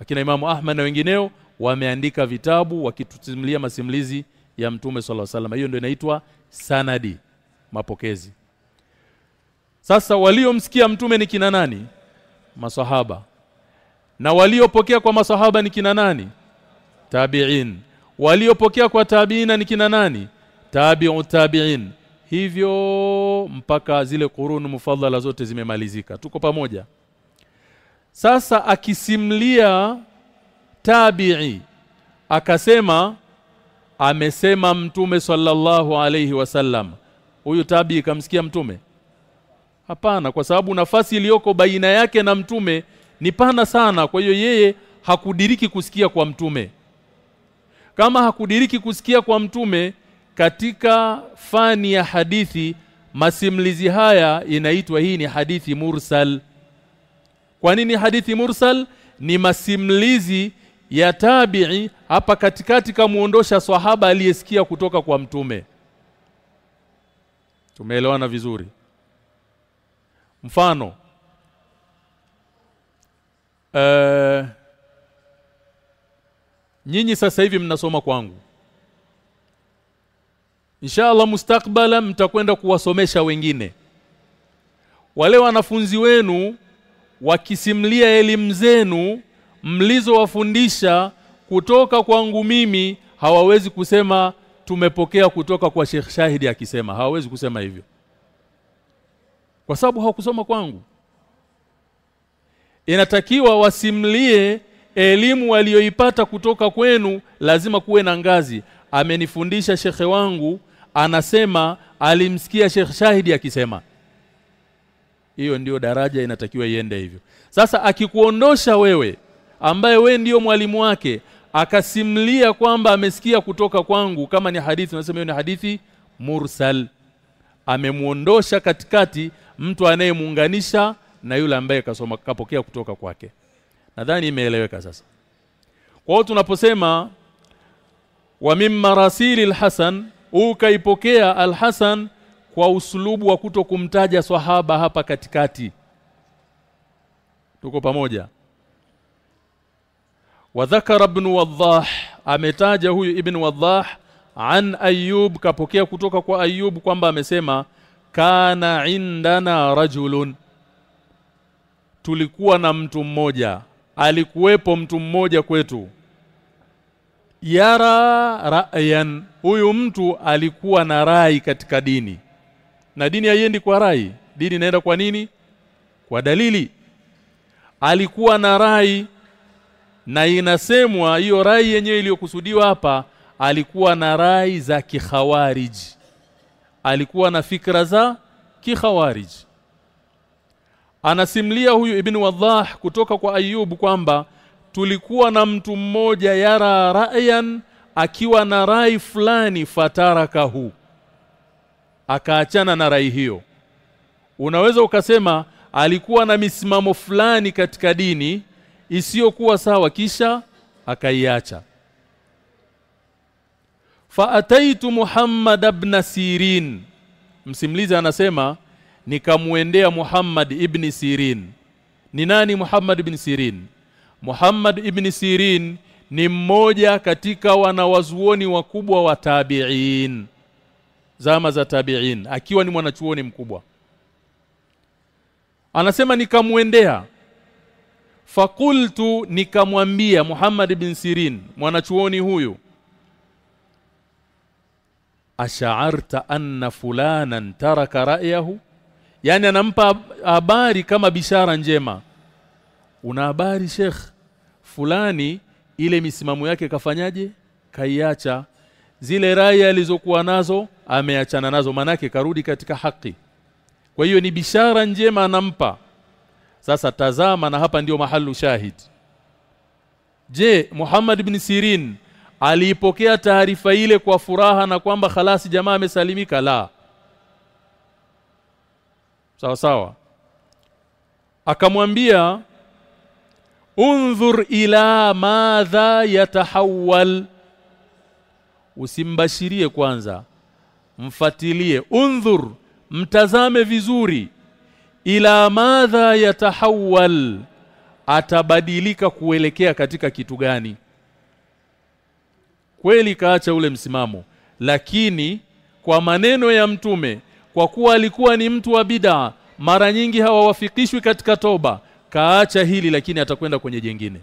akina Imamu Ahmad na wengineo wameandika vitabu wakitusimulia masimulizi ya Mtume swalla sallam hiyo ndio inaitwa sanadi mapokezi. Sasa waliomsikia mtume ni kina nani? Masahaba. Na waliopokea kwa masahaba ni kina nani? Tabi'in. Waliopokea kwa tabiina ni kina nani? Tabi'u tabi'in. Hivyo mpaka zile kurunu mufadhala zote zimemalizika. Tuko pamoja sasa akisimlia tabi'i akasema amesema mtume sallallahu alayhi wasallam huyu tabi'i kamsikia mtume? Hapana kwa sababu nafasi iliyoko baina yake na mtume ni pana sana kwa hiyo yeye hakudiriki kusikia kwa mtume. Kama hakudiriki kusikia kwa mtume katika fani ya hadithi masimlizi haya inaitwa hii ni hadithi mursal kwa nini hadithi mursal? Ni masimlizi ya tabi'i hapa katikati kamuondosha swahaba aliyesikia kutoka kwa mtume. Tumeelewana vizuri? Mfano uh, nyinyi sasa hivi mnasoma kwangu. Inshallah mustakbala mtakwenda kuwasomesha wengine. Wale wanafunzi wenu wakisimlia elimu zenu mlizowafundisha kutoka kwangu mimi hawawezi kusema tumepokea kutoka kwa Sheikh Shahidi akisema. Hawawezi kusema hivyo. Kwa sababu hawakusoma kwangu. Inatakiwa wasimlie elimu walioipata kutoka kwenu lazima kuwe na ngazi. Amenifundisha shekhe wangu anasema alimsikia Sheikh Shahidi akisema hiyo ndiyo daraja inatakiwa iende hivyo. Sasa akikuondosha wewe ambaye we ndiyo mwalimu wake akasimlia kwamba amesikia kutoka kwangu kama ni hadithi unasema hiyo ni hadithi mursal. Amemuondosha katikati mtu anayemuunganisha na yule ambaye kasoma kapokea kutoka kwake. Nadhani imeeleweka sasa. Kwa hiyo tunaposema wa mimma rasili alhasan ukaipokea al-Hasan kwa usulubu wa kuto kumtaja swahaba hapa katikati. Tuko pamoja. Wadhakara ibn wadhah ametaja huyu ibn wadhah an ayub kapokea kutoka kwa ayub kwamba amesema kana indana rajulun. Tulikuwa na mtu mmoja alikuwepo mtu mmoja kwetu. Yara ra'yan huyu mtu alikuwa na rai katika dini na dini haiendi kwa rai. Dini inaenda kwa nini? Kwa dalili. Alikuwa na rai na inasemwa hiyo rai yenyewe iliyokusudiwa hapa alikuwa na rai za kikhawarij. Alikuwa na fikra za kikhawarij. Anasimlia huyu ibn wadhah kutoka kwa ayub kwamba tulikuwa na mtu mmoja yara ra'yan akiwa na rai fulani fatarakahu akaachana na rai hiyo. Unaweza ukasema alikuwa na misimamo fulani katika dini isiyokuwa sawa kisha akaiacha. Faataitu Muhammad ibn Sirin. Msimlizi anasema nikamuendea Muhammad ibn Sirin. Ni nani Muhammad ibn Sirin? Muhammad ibn Sirin ni mmoja katika wanawazuoni wakubwa wa tabi'in zama za tabi'in akiwa ni mwanachuoni mkubwa. Anasema nikamuendea fakultu nikamwambia Muhammad bin Sirin mwanachuoni huyu ash'arta anna fulanan taraka ra'yahu? Yani anampa habari kama bishara njema. Una habari sheikh? Fulani ile misimamo yake kafanyaje? Kaiacha zile rai alizokuwa nazo ameachana nazo. Manake karudi katika haki. Kwa hiyo ni bishara njema anampa. Sasa tazama na hapa ndio mahalu shahid. Je Muhammad ibn Sirin aliipokea taarifa ile kwa furaha na kwamba khalasi jamaa amesalimika? La. Sawa sawa. Akamwambia unzur ila madha yatahawwal usimbashirie kwanza. Mfatilie undhur. Mtazame vizuri. Ila madha yatahawwal. Atabadilika kuelekea katika kitu gani? Kweli kaacha ule msimamo. Lakini kwa maneno ya mtume kwa kuwa alikuwa ni mtu wa bid'a mara nyingi hawawafikishwi katika toba. Kaacha hili lakini atakwenda kwenye jengine.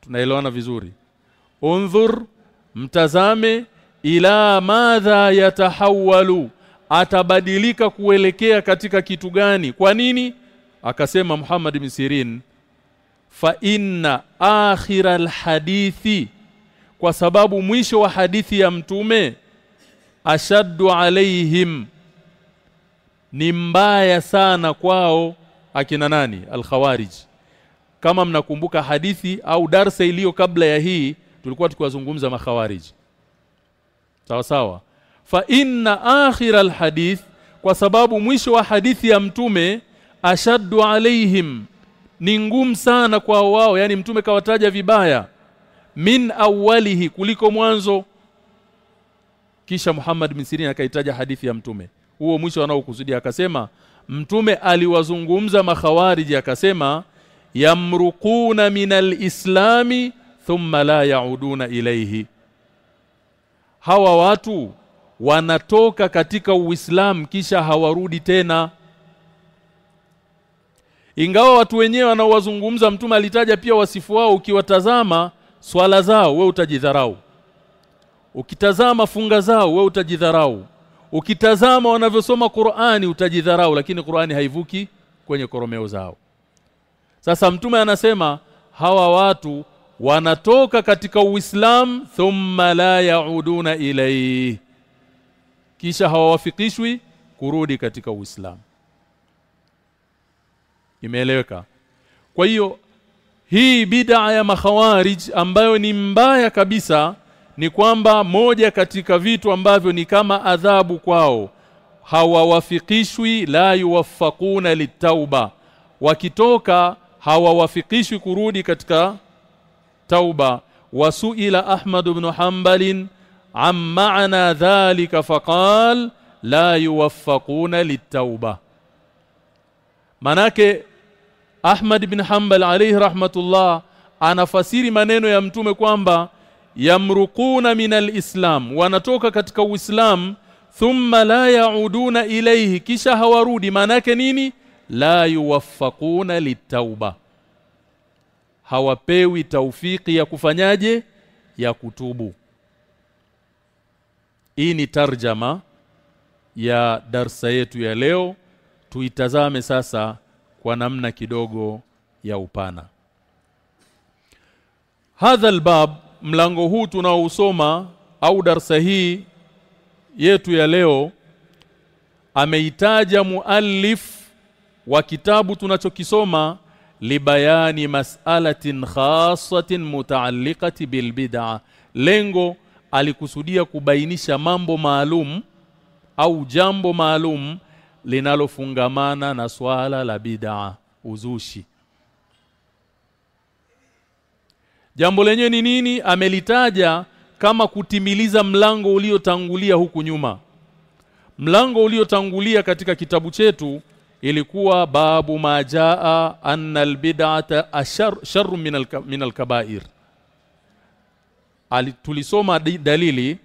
Tunaelewana vizuri undhur mtazame ila madha yatahawalu atabadilika kuelekea katika kitu gani? Kwa nini? Akasema Muhammad bin Sirin fa inna akhira alhadithi kwa sababu mwisho wa hadithi ya mtume ashaddu alaihim ni mbaya sana kwao akina nani? Alkhawarij. Kama mnakumbuka hadithi au darsa iliyo kabla ya hii tulikuwa tukiwazungumza makhawariji sawa sawa. Fa inna akhira alhadith kwa sababu mwisho wa hadithi ya mtume ashaddu alaihim ni ngumu sana kwa wao yani mtume kawataja vibaya min awalihi kuliko mwanzo. Kisha Muhammad bin Sirin akaitaja hadithi ya mtume. Huo mwisho anaokusudia akasema mtume aliwazungumza makhawariji akasema yamruquna minal islami thumma la yauduna ilaihi hawa watu wanatoka katika uislamu kisha hawarudi tena. Ingawa watu wenyewe wanaowazungumza mtume alitaja pia wasifu wao ukiwatazama swala zao we utajidharau. Ukitazama funga zao we utajidharau. Ukitazama wanavyosoma Qur'ani utajidharau lakini Qur'ani haivuki kwenye koromeo zao. Sasa mtume anasema hawa watu wanatoka katika Uislamu thumma la yauduna ilayhi. Kisha hawawafikishwi kurudi katika Uislamu. Imeeleweka? Kwa hiyo hii bid'a ya makhawarij ambayo ni mbaya kabisa ni kwamba moja katika vitu ambavyo ni kama adhabu kwao hawawafikishwi la yuwaffaquna litauba wakitoka hawawafikishwi kurudi katika tauba. Wasuila Ahmad ibn Hanbal am ma'na dhalika faqal la yuwaffaquna litauba manake Ahmad ibn Hanbal alayhi rahmatullah anafasiri maneno ya mtume kwamba yamruquna minal islam wanatoka katika uislamu thumma la yauduna ilayhi kisha hawarudi. Manake nini? La yuwaffaquna litauba hawapewi taufiki ya kufanyaje? Ya kutubu. Hii ni tarjama ya darsa yetu ya leo. Tuitazame sasa kwa namna kidogo ya upana. Hadha albab mlango huu tunaousoma au darsa hii yetu ya leo ameitaja muallif wa kitabu tunachokisoma libayani mas'alatin khassatin mutaalliqati bilbid'a lengo alikusudia kubainisha mambo maalum au jambo maalum linalofungamana na swala la bid'a uzushi Jambo lenye ni nini? Amelitaja kama kutimiliza mlango uliotangulia huku nyuma. Mlango uliotangulia katika kitabu chetu ilikuwa babu majaa anna albid'ata ashar sharru min alkabair. Tulisoma dalili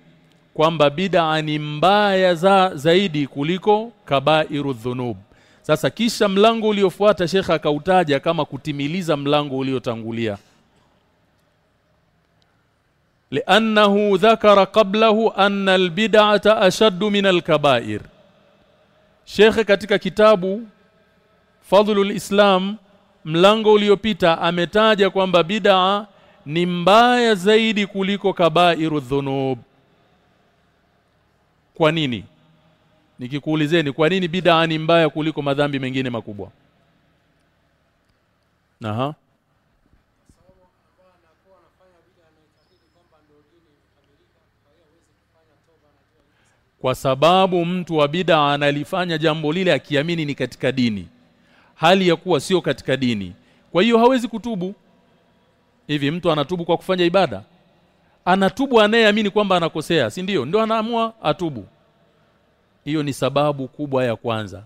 kwamba bid'a ni mbaya za zaidi kuliko kabairu dhunub. Sasa kisha mlango uliofuata shekha akautaja kama kutimiliza mlango uliotangulia. لانه ذكر قبله ان البدعه اشد من الكبائر Sheikh katika kitabu Fadhlul Islam mlango uliopita ametaja kwamba bid'a ni mbaya zaidi kuliko kabairu dhunub. Kwa nini? Nikikuulizeni kwa nini bid'a ni mbaya kuliko madhambi mengine makubwa? Aha kwa sababu mtu wa bid'a analifanya jambo lile akiamini ni katika dini. Hali ya kuwa sio katika dini. Kwa hiyo hawezi kutubu. Hivi mtu anatubu kwa kufanya ibada? Anatubu anayeamini kwamba anakosea si ndio? Ndio anaamua atubu. Hiyo ni sababu kubwa ya kwanza.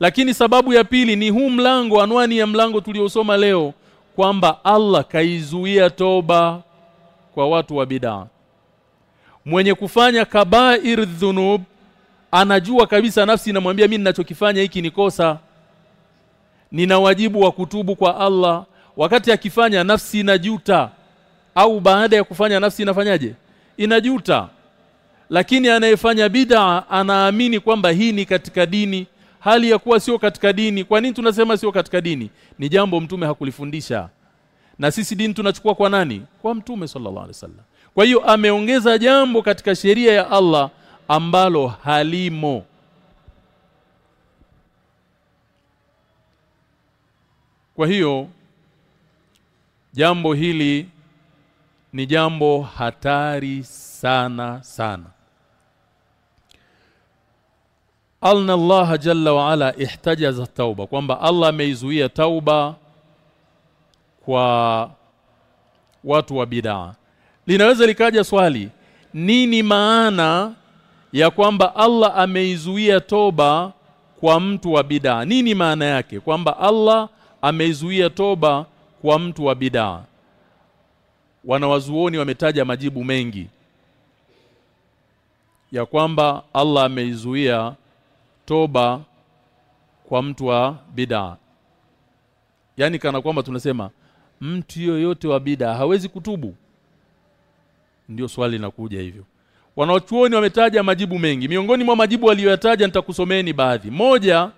Lakini sababu ya pili ni huu mlango anwani ya mlango tuliosoma leo kwamba Allah kaizuia toba kwa watu wa bid'a mwenye kufanya kabair dhunub anajua kabisa nafsi inamwambia mimi ninachokifanya hiki ni kosa. Nina wajibu wa kutubu kwa Allah. Wakati akifanya nafsi inajuta. Au baada ya kufanya nafsi inafanyaje? Inajuta. Lakini anayefanya bid'a anaamini kwamba hii ni katika dini. Hali ya kuwa sio katika dini. Kwa nini tunasema sio katika dini? Ni jambo mtume hakulifundisha. Na sisi dini tunachukua kwa nani? Kwa mtume sallallahu alaihi wasallam kwa hiyo ameongeza jambo katika sheria ya Allah ambalo halimo. Kwa hiyo jambo hili ni jambo hatari sana sana. Alna Allah jalla wa ala ihtajaza tauba kwamba Allah ameizuia tauba kwa watu wa bid'a linaweza likaja swali nini maana ya kwamba Allah ameizuia toba kwa mtu wa bidaa? Nini maana yake kwamba Allah ameizuia toba kwa mtu wa bidaa? Wanawazuoni wametaja majibu mengi ya kwamba Allah ameizuia toba kwa mtu wa bidaa. Yani kana kwamba tunasema mtu yoyote wa bidaa hawezi kutubu ndio swali linakuja hivyo. Wanaochuoni wametaja majibu mengi. Miongoni mwa majibu waliyoyataja nitakusomeni baadhi. Moja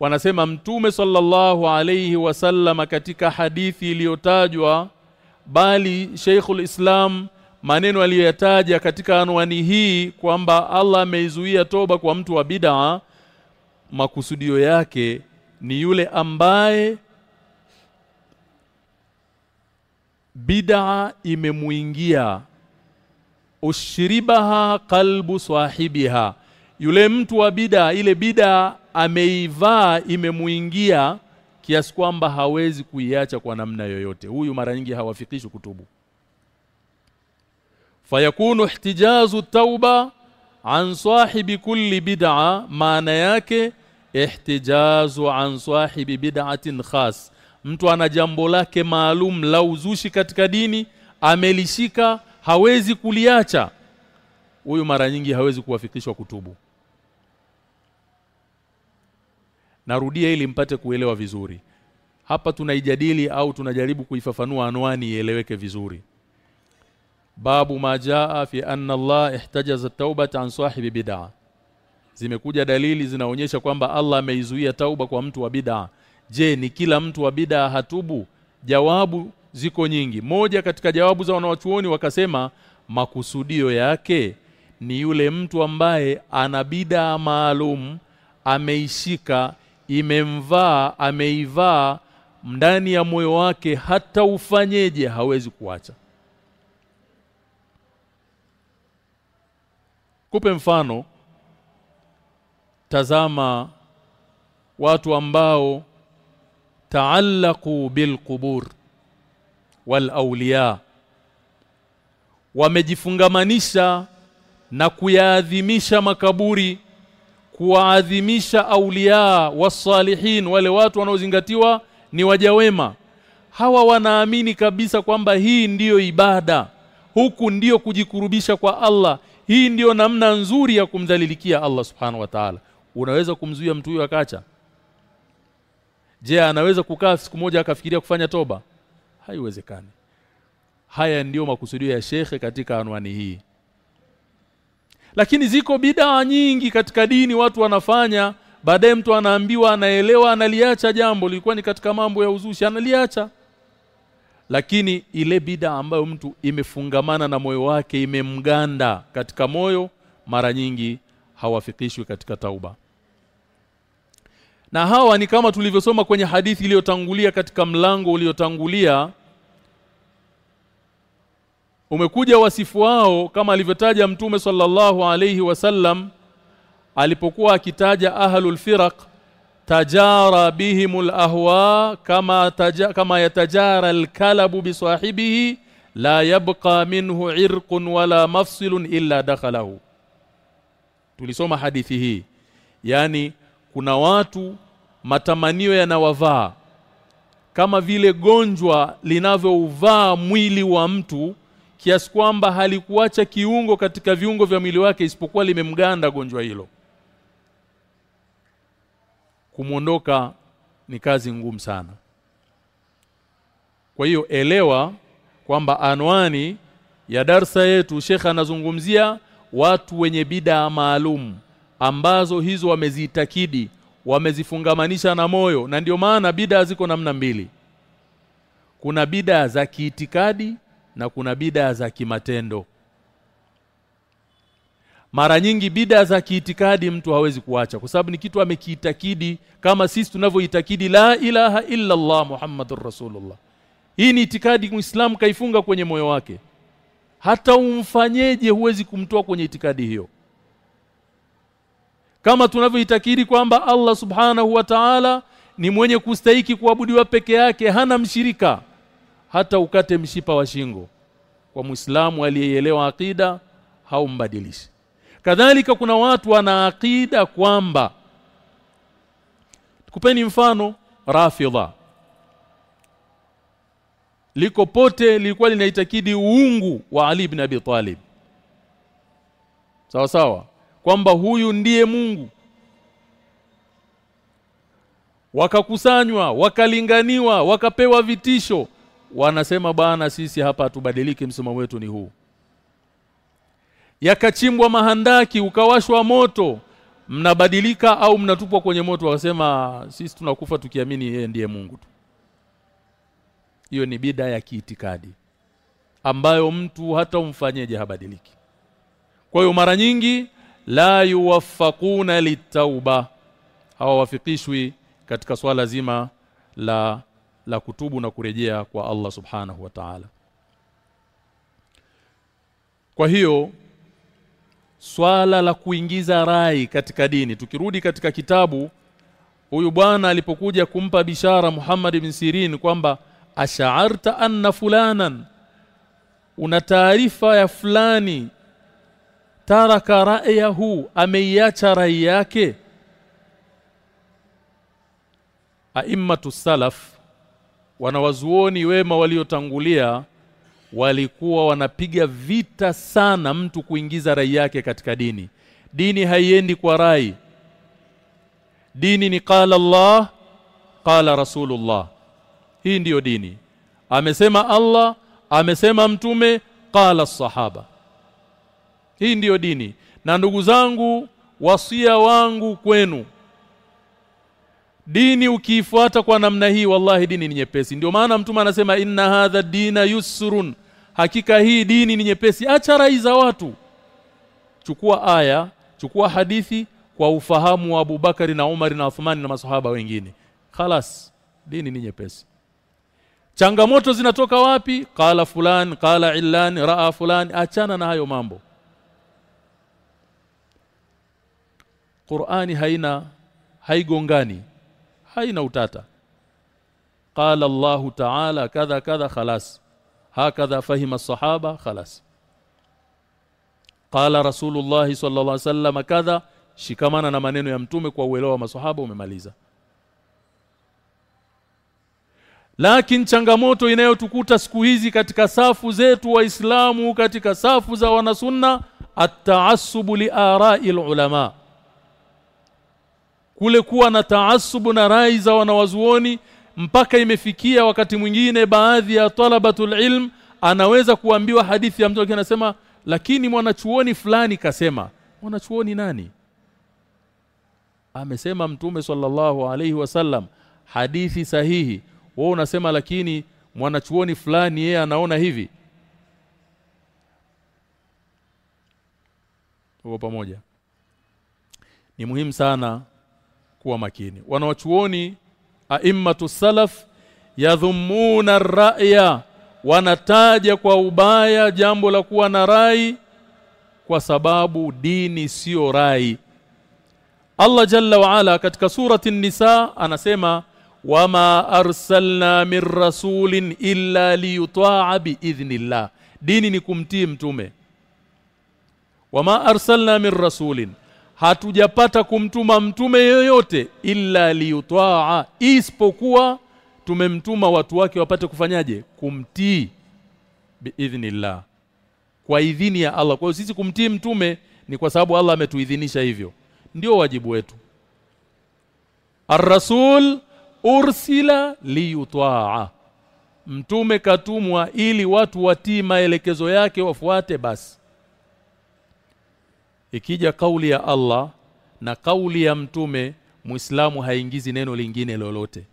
wanasema mtume sallallahu alayhi wasallam katika hadithi iliyotajwa bali Sheikhul Islam maneno aliyoyataja katika anwani hii kwamba Allah ameizuia toba kwa mtu wa bid'a makusudio yake ni yule ambaye bid'a imemuingia. Ushribaha qalbu sahibiha. Yule mtu wa bidaa ile bidaa ameivaa imemuingia kiasi kwamba hawezi kuiacha kwa namna yoyote. Huyu mara nyingi hawafikishi kutubu. Fayakunu ihtijazu tauba an sahibi kulli bid'a maana yake ihtijazu an sahibi bid'atin khas mtu ana jambo lake maalum la uzushi katika dini amelishika hawezi kuliacha. Huyu mara nyingi hawezi kuwafikishwa kutubu. Narudia ili mpate kuelewa vizuri. Hapa tunaijadili au tunajaribu kuifafanua anwani ieleweke vizuri. Babu majaa fi anna Allah ihtajaza taubata an sahibi bid'a zimekuja dalili zinaonyesha kwamba Allah ameizuia tauba kwa mtu wa bid'a je ni kila mtu wa bid'a hatubu? Jawabu ziko nyingi. Moja katika jawabu za wanawachuoni wakasema makusudio yake ni yule mtu ambaye ana bid'a maalum ameishika imemvaa ameivaa ndani ya moyo wake hata ufanyeje hawezi kuacha. Kupe mfano tazama watu ambao taallaqu bilqubur awliya. Wamejifungamanisha na kuyaadhimisha makaburi kuwaadhimisha aulia wasalihin wale watu wanaozingatiwa ni wajawema hawa wanaamini kabisa kwamba hii ndiyo ibada huku ndiyo kujikurubisha kwa Allah. Hii ndiyo namna nzuri ya kumdhalilikia Allah subhanahu wa ta'ala. Unaweza kumzuia mtu huyo akacha je anaweza kukaa siku moja akafikiria kufanya toba? Haiwezekani. Haya ndiyo makusudio ya shekhe katika anwani hii. Lakini ziko bidaa nyingi katika dini watu wanafanya. Baadaye mtu anaambiwa anaelewa analiacha jambo. Lilikuwa ni katika mambo ya uzushi analiacha. Lakini ile bida ambayo mtu imefungamana na moyo wake imemganda katika moyo mara nyingi hawafikishwi katika tauba na hawa ni kama tulivyosoma kwenye hadithi iliyotangulia katika mlango uliotangulia. Umekuja wasifu wao kama alivyotaja mtume sallallahu alayhi wasallam alipokuwa akitaja ahlul firaq tajara bihimul ahwa kama taja, kama yatajara alkalabu bisahibihi la yabqa minhu irqun wala mafsilun illa dakhalahu. Tulisoma hadithi hii. Yani kuna watu matamanio yanawavaa kama vile gonjwa linavyouvaa mwili wa mtu kiasi kwamba halikuacha kiungo katika viungo vya mwili wake isipokuwa limemganda gonjwa hilo. Kumwondoka ni kazi ngumu sana. Kwa hiyo elewa kwamba anwani ya darsa yetu Sheikh anazungumzia watu wenye bidaa maalum ambazo hizo wameziitakidi wamezifungamanisha na moyo na ndio maana bid'a ziko namna mbili. Kuna bid'a za kiitikadi na kuna bid'a za kimatendo. Mara nyingi bid'a za kiitikadi mtu hawezi kuacha kwa sababu ni kitu amekiitakidi kama sisi tunavyoitakidi la ilaha illa Allah Muhammadur Rasulullah. Hii ni itikadi Muislamu kaifunga kwenye moyo wake. Hata umfanyeje huwezi kumtoa kwenye itikadi hiyo kama tunavyoitakiri kwamba Allah subhanahu wa ta'ala ni mwenye kustahiki kuabudiwa peke yake hana mshirika hata ukate mshipa wa shingo. Kwa Muislamu aliyeelewa akida haumbadilishi. Kadhalika kuna watu wana akida kwamba kupeni mfano rafidha. Liko pote lilikuwa linaitakidi uungu wa Ali ibn Abi Talib. Sawa sawa kwamba huyu ndiye Mungu. Wakakusanywa wakalinganiwa wakapewa vitisho. Wanasema bana sisi hapa hatubadiliki msimamo wetu ni huu. Yakachimbwa mahandaki ukawashwa moto. Mnabadilika au mnatupwa kwenye moto? Wakasema sisi tunakufa tukiamini yeye ndiye Mungu tu. Hiyo ni bida ya kiitikadi ambayo mtu hata umfanyeje habadiliki. Kwa hiyo mara nyingi la yuwaffaquna litauba hawawafikishwi katika swala zima la la kutubu na kurejea kwa Allah subhanahu wa ta'ala. Kwa hiyo swala la kuingiza rai katika dini tukirudi katika kitabu huyu bwana alipokuja kumpa bishara Muhammad bin Sirin kwamba ashaarta anna fulanan una taarifa ya fulani taraka ra'yahu ameiacha rai yake? Aimmatu salaf wanawazuoni wema waliotangulia walikuwa wanapiga vita sana mtu kuingiza rai yake katika dini. Dini haiendi kwa rai. Dini ni qala Allah qala Rasulullah. Hii ndiyo dini. Amesema Allah amesema mtume qala sahaba hii ndiyo dini. Na ndugu zangu wasia wangu kwenu. Dini ukiifuata kwa namna hii wallahi dini ni nyepesi. Ndio maana mtume anasema inna hadha dina yusrun. Hakika hii dini ni nyepesi. Acha rai za watu. Chukua aya chukua hadithi kwa ufahamu wa Abubakari na Umar na Uthmani na masahaba wengine. Khalas dini ni nyepesi. Changamoto zinatoka wapi? Qala fulan qala illani raa fulani achana na hayo mambo Qur'ani haina haigongani haina utata. Qala Allahu ta'ala kadha kadha khalas hakadha fahima sahaba khalas. Qala rasulullah sallallahu alaihi wasallam kadha shikamana na maneno ya mtume kwa uelewa wa masahaba umemaliza. Lakini changamoto inayotukuta siku hizi katika safu zetu waislamu katika safu za wanasunna at-ta'assubu li ara'il ulama kule kuwa na taasubu na rai za wanawazuoni mpaka imefikia wakati mwingine baadhi ya talabatul ilm anaweza kuambiwa hadithi ya mtu anasema lakini mwanachuoni fulani kasema. Mwanachuoni nani? Amesema mtume sallallahu alaihi wasallam hadithi sahihi. Wewe unasema lakini mwanachuoni fulani yeye anaona hivi. Tuko pamoja. Ni muhimu sana kuwa makini. Wanawachuoni aimmatu salaf yadhumuna ra'ya wanataja kwa ubaya jambo la kuwa na rai kwa sababu dini sio rai. Allah jalla wa ala katika surati nisa anasema wama arsalna min rasulin illa liyuta'a biidhnillah. Dini ni kumtii mtume. Wama arsalna min rasulin hatujapata kumtuma mtume yoyote illa liyutaa isipokuwa tumemtuma watu wake wapate kufanyaje? Kumtii biidhnillah. Kwa idhini ya Allah. Kwa hiyo sisi kumtii mtume ni kwa sababu Allah ametuidhinisha hivyo. Ndio wajibu wetu. Ar-Rasul ursila liyutaa. Mtume katumwa ili watu watii maelekezo yake wafuate basi ikija kauli ya Allah na kauli ya mtume Muislamu haingizi neno lingine lolote.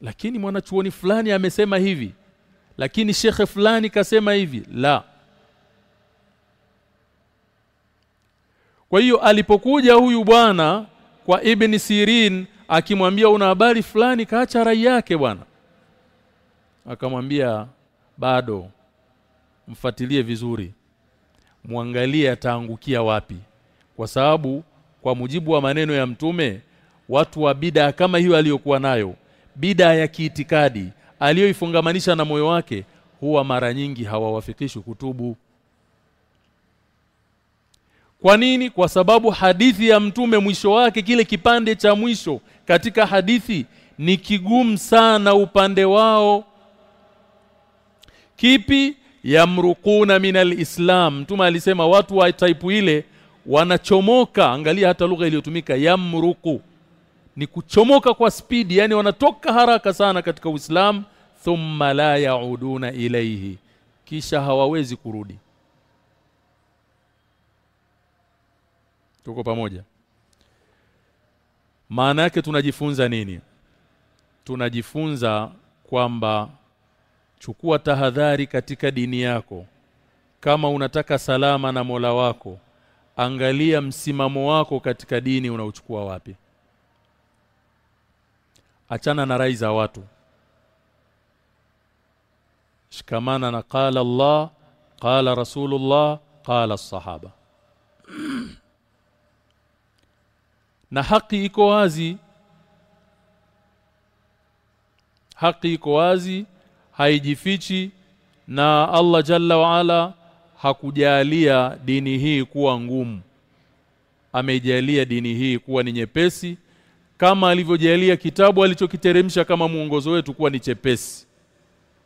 Lakini mwanachuoni fulani amesema hivi lakini shekhe fulani kasema hivi la. Kwa hiyo alipokuja huyu bwana kwa Ibn Sirin akimwambia una habari fulani kaacha rai yake bwana. Akamwambia bado mfatilie vizuri muangalie ataangukia wapi. Kwa sababu kwa mujibu wa maneno ya mtume watu wa bida kama hiyo aliyokuwa nayo bida ya kiitikadi aliyoifungamanisha na moyo wake huwa mara nyingi hawawafikishi kutubu. Kwa nini? Kwa sababu hadithi ya mtume mwisho wake kile kipande cha mwisho katika hadithi ni kigumu sana upande wao. Kipi yamrukuna minal islam mtume alisema watu wa type ile wanachomoka angalia hata lugha iliyotumika yamruku ni kuchomoka kwa spidi yani wanatoka haraka sana katika Uislamu thumma la yauduna ilaihi kisha hawawezi kurudi. Tuko pamoja. Maana yake tunajifunza nini? Tunajifunza kwamba chukua tahadhari katika dini yako. Kama unataka salama na Mola wako angalia msimamo wako katika dini unaochukua wapi. Achana na rai za watu. Shikamana na qala Allah qala Rasulullah qala sahaba. Na haki iko wazi. Haki iko wazi haijifichi na Allah Jalla waala hakujalia dini hii kuwa ngumu. Amejalia dini hii kuwa ni nyepesi kama alivyojalia kitabu alichokiteremsha kama mwongozo wetu kuwa ni chepesi.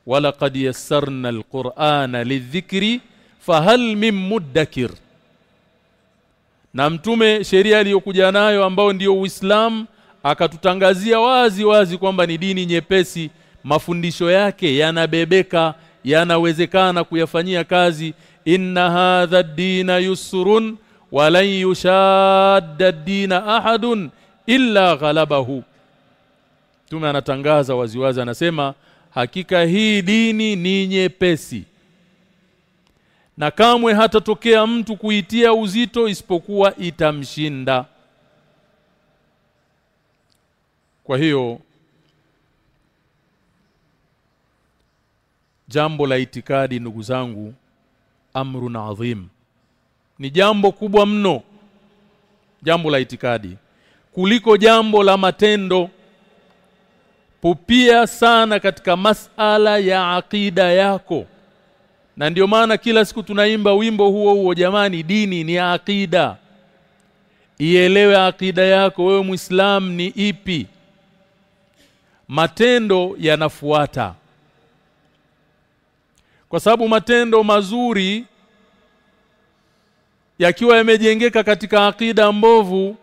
Wala qad yassarna alqur'ana lidhikri fahal min muddakir. Na mtume sheria aliyokuja nayo ambao ndiyo Uislamu akatutangazia wazi wazi kwamba ni dini nyepesi mafundisho yake yanabebeka yanawezekana kuyafanyia kazi. Inna hadha ad-dina yusrun wa lan ad-dina ahadun illa ghalabahu. Tume anatangaza waziwazi anasema hakika hii dini ni nyepesi na kamwe hatatokea mtu kuitia uzito isipokuwa itamshinda. Kwa hiyo jambo la itikadi ndugu zangu amrun adhim. Ni jambo kubwa mno jambo la itikadi kuliko jambo la matendo. Pupia sana katika masala ya akida yako. Na ndio maana kila siku tunaimba wimbo huo huo jamani dini ni akida ielewe akida yako wewe muislam ni ipi. Matendo yanafuata kwa sababu matendo mazuri yakiwa yamejengeka katika akida mbovu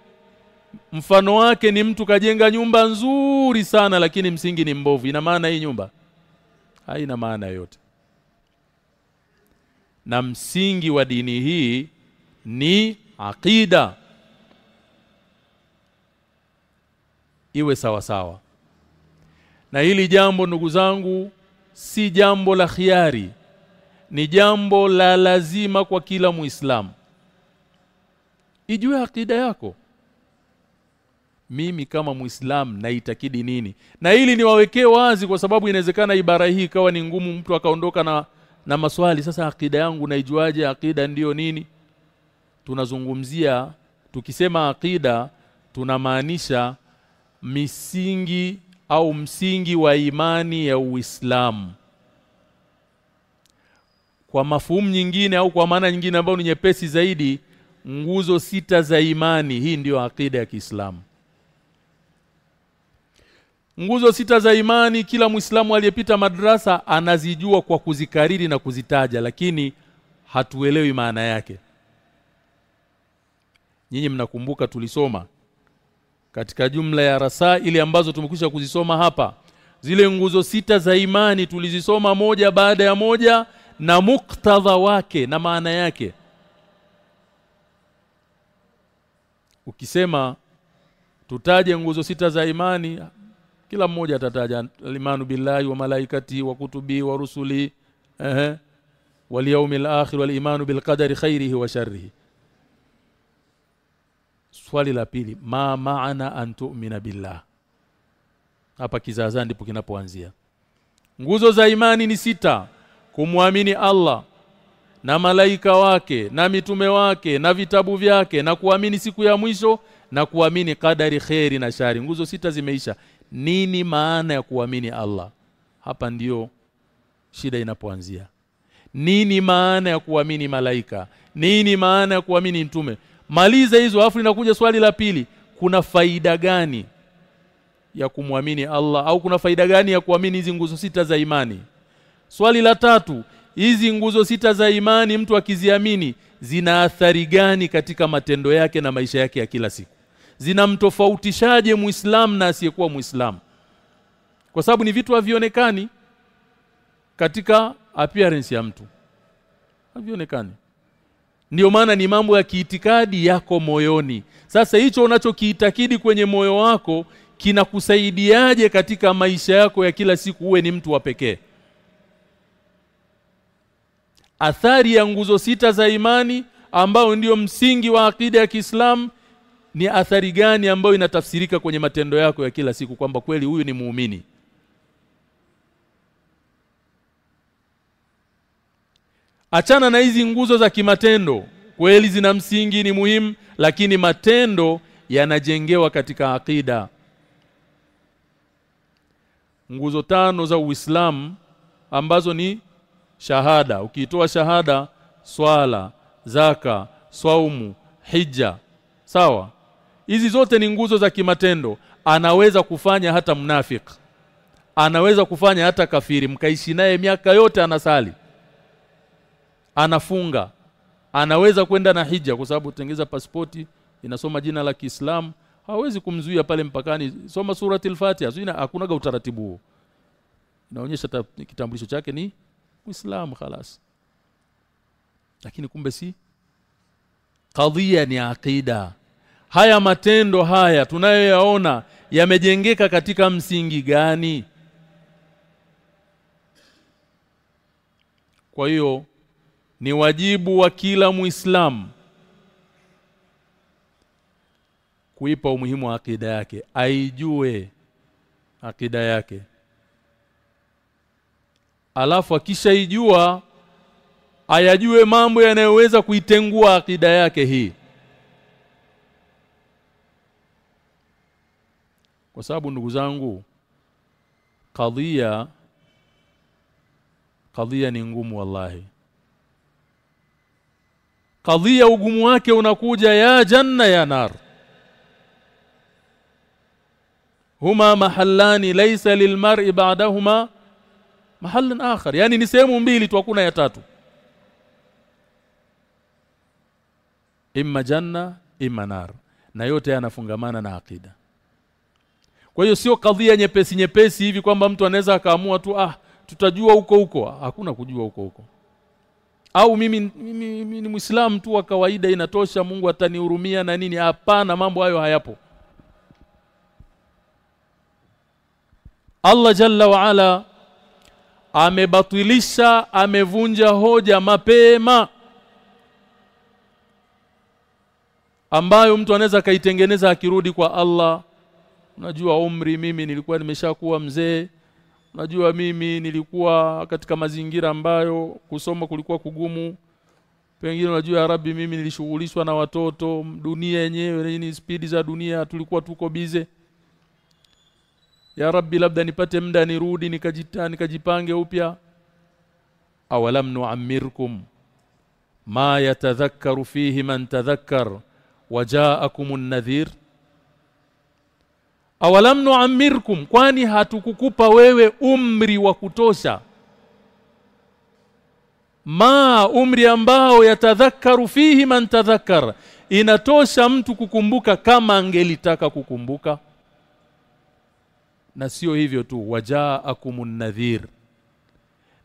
mfano wake ni mtu kajenga nyumba nzuri sana lakini msingi ni mbovu. Ina maana hii nyumba? Haina maana yote na msingi wa dini hii ni akida iwe sawa sawa na hili jambo ndugu zangu si jambo la khiari ni jambo la lazima kwa kila muislamu. Ijue akida yako. Mimi kama muislamu naitakidi nini? Na ili niwawekee wazi kwa sababu inawezekana ibara hii ikawa ni ngumu mtu akaondoka na na maswali sasa akida yangu naijuaje? Akida ndiyo nini? Tunazungumzia tukisema akida tunamaanisha misingi au msingi wa imani ya Uislamu. Kwa mafumu nyingine au kwa maana nyingine ambayo ni nyepesi zaidi nguzo sita za imani. Hii ndiyo akida ya Kiislamu. Nguzo sita za imani kila Muislamu aliyepita madrasa anazijua kwa kuzikariri na kuzitaja lakini hatuelewi maana yake. Nyinyi mnakumbuka tulisoma katika jumla ya rasa ile ambazo tumekwisha kuzisoma hapa. Zile nguzo sita za imani tulizisoma moja baada ya moja na muktadha wake na maana yake. Ukisema tutaje nguzo sita za imani kila mmoja atataja alimanu billahi wa malaikati wa kutubi wa rusuli ehe wal yawmil akhir wal imanu bil qadari khairihi wa sharrihi swali la pili ma maana an tu'mina billah? Hapa kizaza ndipo kinapoanzia. Nguzo za imani ni sita. Kumwamini Allah na malaika wake na mitume wake na vitabu vyake na kuamini siku ya mwisho na kuamini kadari kheri na shari. Nguzo sita zimeisha. Nini maana ya kuamini Allah? Hapa ndiyo shida inapoanzia. Nini maana ya kuamini malaika? Nini maana ya kuamini mtume maliza hizo afu linakuja swali la pili. Kuna faida gani ya kumwamini Allah? Au kuna faida gani ya kuamini hizi nguzo sita za imani? Swali la tatu hizi nguzo sita za imani mtu akiziamini zina athari gani katika matendo yake na maisha yake ya kila siku? Zinamtofautishaje muislamu na asiyekuwa muislamu kwa sababu ni vitu havionekani katika appearance ya mtu. Havionekani Ndiyo maana ni mambo ya kiitikadi yako moyoni. Sasa hicho unachokiitakidi kwenye moyo wako kinakusaidiaje katika maisha yako ya kila siku uwe ni mtu wa pekee? Athari ya nguzo sita za imani ambao ndiyo msingi wa akida ya Kiislamu ni athari gani ambayo inatafsirika kwenye matendo yako ya kila siku kwamba kweli huyu ni muumini? Achana na hizi nguzo za kimatendo. Kweli zina msingi ni muhimu lakini matendo yanajengewa katika akida. Nguzo tano za Uislamu ambazo ni shahada. Ukiitoa shahada, swala, zaka, swaumu, hija. Sawa? Hizi zote ni nguzo za kimatendo. Anaweza kufanya hata mnafiki. Anaweza kufanya hata kafiri mkaishi naye miaka yote anasali anafunga. Anaweza kwenda na hija kwa sababu tengeza pasipoti inasoma jina la Kiislamu. Hawezi kumzuia pale mpakani. Soma surati al-Fatiha zina hakuna utaratibu huo. Inaonyesha kitambulisho chake ni Uislamu khalas. Lakini kumbe si. Kadhia ni aqida. Haya matendo haya tunayoyaona yamejengeka katika msingi gani? Kwa hiyo ni wajibu wa kila muislamu kuipa umuhimu wa akida yake aijue akida yake. Alafu akishaijua ayajue mambo yanayoweza kuitengua akida yake hii. Kwa sababu ndugu zangu kadhia kadhia ni ngumu wallahi kadhia ugumu wake unakuja ya janna ya nar. Huma mahallani laysa lilmar'i ba'dahuma mahallan akhar. Yani ni sehemu mbili tu hakuna ya tatu. Imma janna imma nar. Na yote yanafungamana na akida kwa hiyo sio kadhia nyepesi nyepesi hivi kwamba mtu anaweza akaamua tu ah tutajua huko huko. Hakuna kujua huko huko au mimi, mimi, mimi ni Muislamu tu wa kawaida inatosha Mungu atanihurumia na nini? Hapana mambo hayo hayapo. Allah Jalla wa Ala amebatilisha amevunja hoja mapema ambayo mtu anaweza kaitengeneza akirudi kwa Allah. Unajua umri mimi nilikuwa nimeshakuwa mzee Najua mimi nilikuwa katika mazingira ambayo kusoma kulikuwa kugumu. Pengine unajua ya Rabbi mimi nilishughulishwa na watoto, dunia yenyewe ni spidi za dunia tulikuwa tuko bize. Ya Rabbi labda nipate muda nirudi nikajita nikajipange upya. Awalam nu'ammirkum ma yatadhakkaru fihi man tadhakkar wajaakumun nadhir awalam nu'ammirkum kwani hatukukupa wewe umri wa kutosha? Ma umri ambao yatadhakaru fihi man tadhakkar inatosha mtu kukumbuka kama angelitaka kukumbuka? Na sio hivyo tu wajaakumun nadhir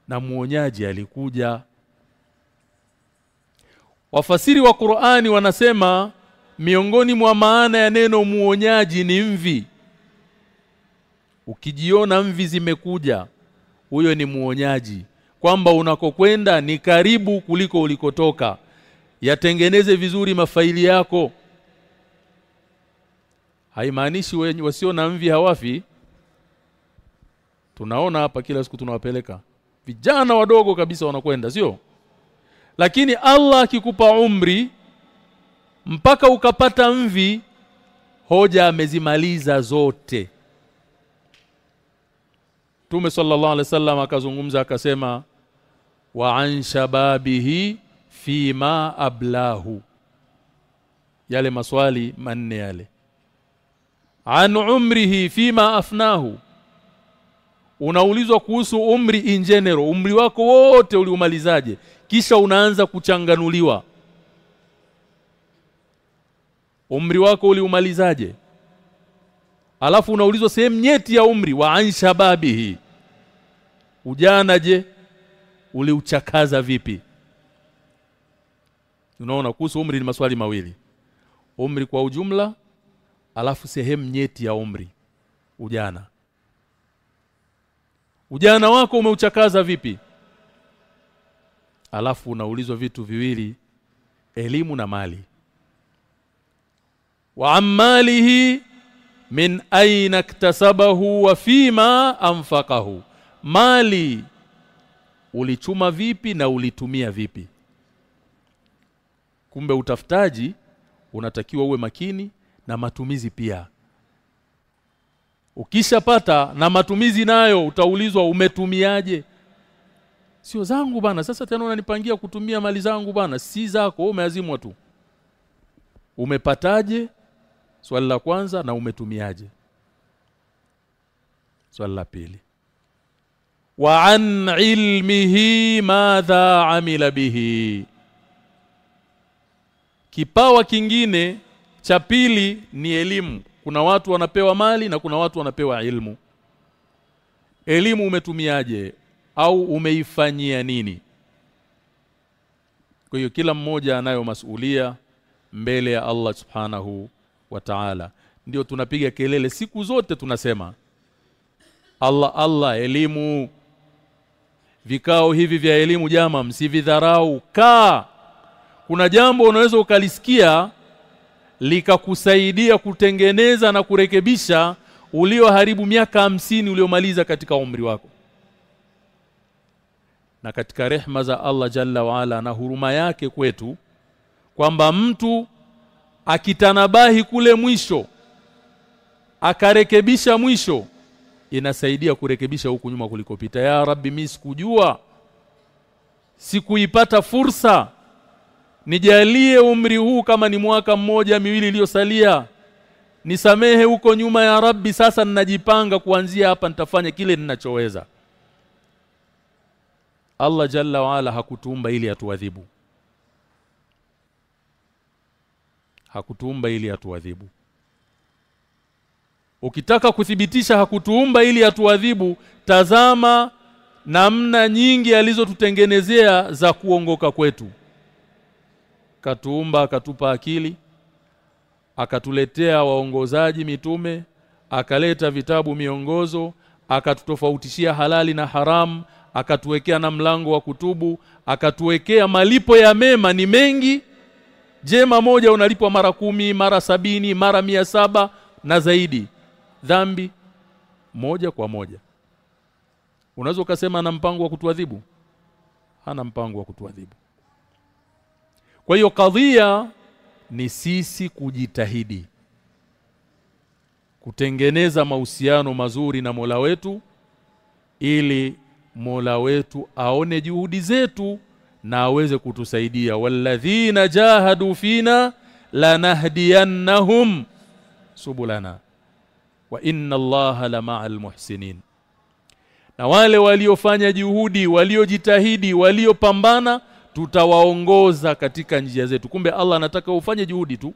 na muonyaji alikuja. Wafasiri wa Qur'ani wanasema miongoni mwa maana ya neno muonyaji ni mvi ukijiona mvi zimekuja huyo ni muonyaji. Kwamba unakokwenda ni karibu kuliko ulikotoka. Yatengeneze vizuri mafaili yako. Haimaanishi wasio na mvi hawafi. Tunaona hapa kila siku tunawapeleka. Vijana wadogo kabisa wanakwenda sio? Lakini Allah akikupa umri mpaka ukapata mvi hoja amezimaliza zote Tume sallallahu alaihi wasallam akazungumza akasema wa an shababihi fi ma ablahu. Yale maswali manne yale. An umrihi fi ma afnahu. Unaulizwa kuhusu umri in general umri wako wote uliumalizaje kisha unaanza kuchanganuliwa. Umri wako uliumalizaje alafu unaulizwa sehemu nyeti ya umri wa anshababihi. Ujana je? Uliuchakaza vipi? Unaona kuhusu umri ni maswali mawili. Umri kwa ujumla alafu sehemu nyeti ya umri ujana. Ujana wako umeuchakaza vipi? Alafu unaulizwa vitu viwili elimu na mali. Wa ammalihi min aina iktasabahu wa fima anfaqahu. Mali ulichuma vipi na ulitumia vipi? Kumbe utafutaji unatakiwa uwe makini na matumizi pia. Ukishapata na matumizi nayo utaulizwa umetumiaje? Sio zangu bana. Sasa tena unanipangia kutumia mali zangu bana. Si zako umeazimwa tu. Umepataje swali la kwanza na umetumiaje? Swali la pili. Wa an ilmihi madha amila bihi. Kipawa kingine cha pili ni elimu. Kuna watu wanapewa mali na kuna watu wanapewa ilmu. Elimu umetumiaje? Au umeifanyia nini? Kwa hiyo kila mmoja anayo masulia mbele ya Allah subhanahu wa ta'ala ndio tunapiga kelele siku zote tunasema Allah Allah elimu. Vikao hivi vya elimu jama msividharau kaa. Kuna jambo unaweza ukalisikia likakusaidia kutengeneza na kurekebisha ulioharibu miaka hamsini uliomaliza katika umri wako. Na katika rehma za Allah Jalla waala na huruma yake kwetu kwamba mtu akitanabahi kule mwisho akarekebisha mwisho inasaidia kurekebisha huku nyuma kulikopita ya rabbi mimi sikujua sikuipata fursa nijalie umri huu kama ni mwaka mmoja miwili iliyosalia. Nisamehe huko nyuma ya rabbi sasa ninajipanga kuanzia hapa nitafanya kile ninachoweza. Allah jalla waala hakutuumba ili atuadhibu hakutuumba ili atuadhibu. Ukitaka kuthibitisha hakutuumba ili atuadhibu tazama namna nyingi alizotutengenezea za kuongoka kwetu. Katuumba akatupa akili akatuletea waongozaji mitume akaleta vitabu miongozo akatutofautishia halali na haramu akatuwekea na mlango wa kutubu akatuwekea malipo ya mema ni mengi jema moja unalipwa mara kumi mara sabini mara mia saba na zaidi. Dhambi moja kwa moja. Unaweza ukasema ana mpango wa kutuadhibu? Hana mpango wa kutuadhibu. Kwa hiyo kadhia ni sisi kujitahidi kutengeneza mahusiano mazuri na Mola wetu ili Mola wetu aone juhudi zetu na aweze kutusaidia. Walladhina jahadu fina lanahdiyannahum subulana. Wa inna allaha lama'al muhsinin. Na wale waliofanya juhudi waliojitahidi waliopambana tutawaongoza katika njia zetu. Kumbe Allah anataka ufanye juhudi tu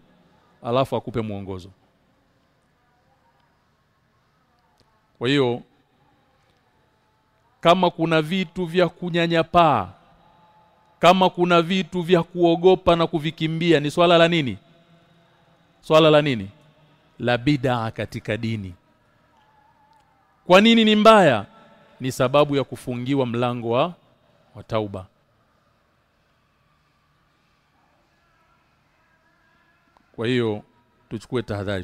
alafu akupe mwongozo. Kwa hiyo kama kuna vitu vya kunyanyapaa kama kuna vitu vya kuogopa na kuvikimbia ni swala la nini? Swala la nini? La bid'a katika dini. Kwa nini ni mbaya? Ni sababu ya kufungiwa mlango wa, wa tauba. Kwa hiyo tuchukue tahadhari